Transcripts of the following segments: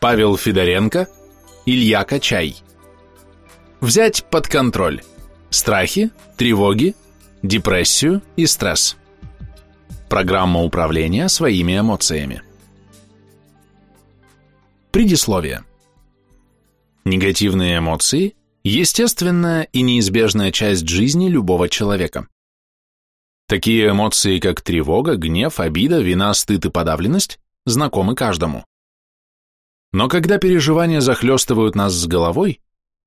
Павел Федоренко, Илья Качай. Взять под контроль страхи, тревоги, депрессию и стресс. Программа управления своими эмоциями. Предисловие. Негативные эмоции – естественная и неизбежная часть жизни любого человека. Такие эмоции, как тревога, гнев, обида, вина, стыд и подавленность, знакомы каждому. Но когда переживания захлестывают нас с головой,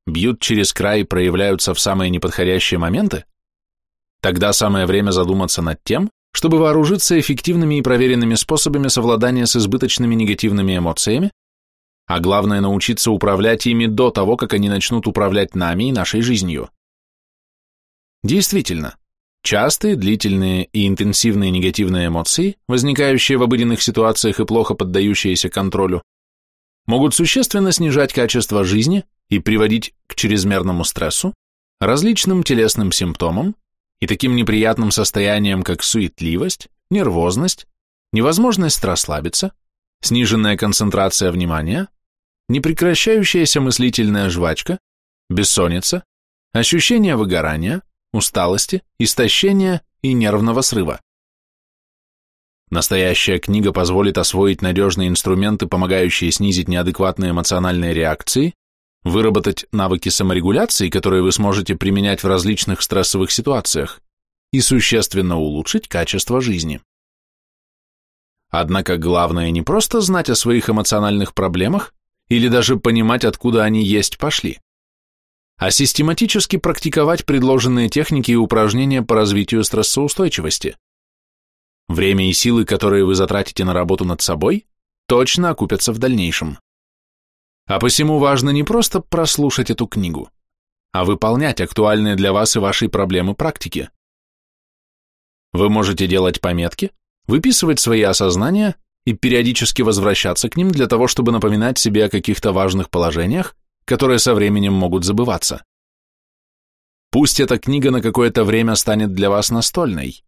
бьют через край и проявляются в самые неподходящие моменты, тогда самое время задуматься над тем, чтобы вооружиться эффективными и проверенными способами совладания с избыточными негативными эмоциями, а главное научиться управлять ими до того, как они начнут управлять нами и нашей жизнью. Действительно, частые, длительные и интенсивные негативные эмоции, возникающие в обыденных ситуациях и плохо поддающиеся контролю, могут существенно снижать качество жизни и приводить к чрезмерному стрессу, различным телесным симптомам и таким неприятным состояниям, как суетливость, нервозность, невозможность расслабиться, сниженная концентрация внимания, непрекращающаяся мыслительная жвачка, бессонница, ощущение выгорания, усталости, истощения и нервного срыва. Настоящая книга позволит освоить надежные инструменты, помогающие снизить неадекватные эмоциональные реакции, выработать навыки саморегуляции, которые вы сможете применять в различных стрессовых ситуациях, и существенно улучшить качество жизни. Однако главное не просто знать о своих эмоциональных проблемах или даже понимать, откуда они есть пошли, а систематически практиковать предложенные техники и упражнения по развитию стрессоустойчивости. Время и силы, которые вы затратите на работу над собой, точно окупятся в дальнейшем. А посему важно не просто прослушать эту книгу, а выполнять актуальные для вас и вашей проблемы практики. Вы можете делать пометки, выписывать свои осознания и периодически возвращаться к ним для того, чтобы напоминать себе о каких-то важных положениях, которые со временем могут забываться. Пусть эта книга на какое-то время станет для вас настольной,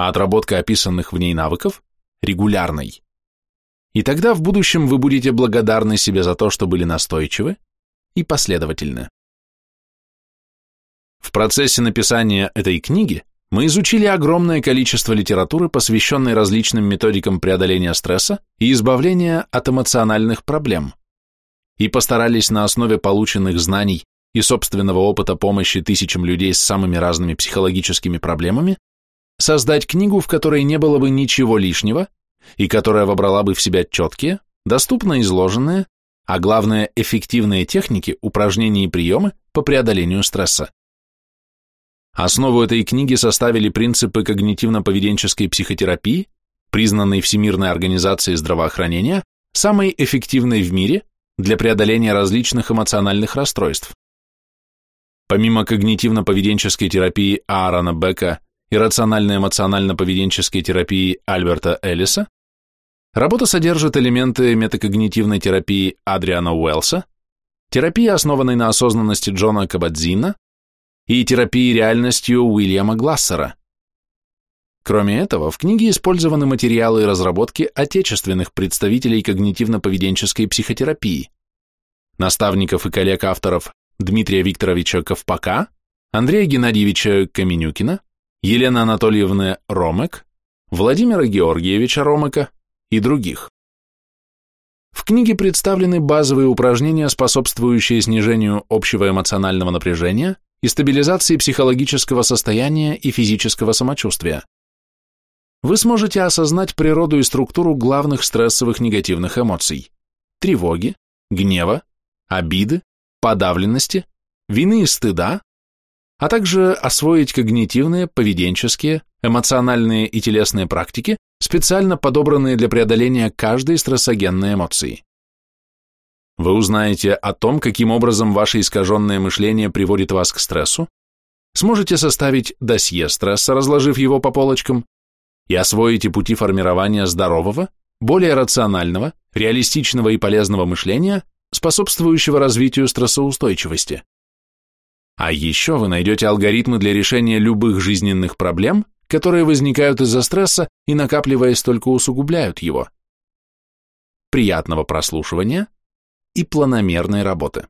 а отработка описанных в ней навыков – регулярной. И тогда в будущем вы будете благодарны себе за то, что были настойчивы и последовательны. В процессе написания этой книги мы изучили огромное количество литературы, посвященной различным методикам преодоления стресса и избавления от эмоциональных проблем, и постарались на основе полученных знаний и собственного опыта помощи тысячам людей с самыми разными психологическими проблемами создать книгу, в которой не было бы ничего лишнего и которая вобрала бы в себя четкие, доступно изложенные, а главное эффективные техники, упражнения и приемы по преодолению стресса. Основу этой книги составили принципы когнитивно-поведенческой психотерапии, признанной Всемирной организацией здравоохранения самой эффективной в мире для преодоления различных эмоциональных расстройств. Помимо когнитивно-поведенческой терапии Аарона Бека и рационально-эмоционально-поведенческой терапии Альберта Эллиса, работа содержит элементы метакогнитивной терапии Адриана Уэллса, терапии, основанной на осознанности Джона Кабадзина и терапии реальностью Уильяма Глассера. Кроме этого, в книге использованы материалы и разработки отечественных представителей когнитивно-поведенческой психотерапии, наставников и коллег-авторов Дмитрия Викторовича Ковпака, Андрея Геннадьевича Каменюкина, Елены Анатольевны Ромек, Владимира Георгиевича Ромека и других. В книге представлены базовые упражнения, способствующие снижению общего эмоционального напряжения и стабилизации психологического состояния и физического самочувствия. Вы сможете осознать природу и структуру главных стрессовых негативных эмоций – тревоги, гнева, обиды, подавленности, вины и стыда, а также освоить когнитивные, поведенческие, эмоциональные и телесные практики, специально подобранные для преодоления каждой стрессогенной эмоции. Вы узнаете о том, каким образом ваше искаженное мышление приводит вас к стрессу, сможете составить досье стресса, разложив его по полочкам, и освоите пути формирования здорового, более рационального, реалистичного и полезного мышления, способствующего развитию стрессоустойчивости. А еще вы найдете алгоритмы для решения любых жизненных проблем, которые возникают из-за стресса и, накапливаясь, только усугубляют его. Приятного прослушивания и планомерной работы.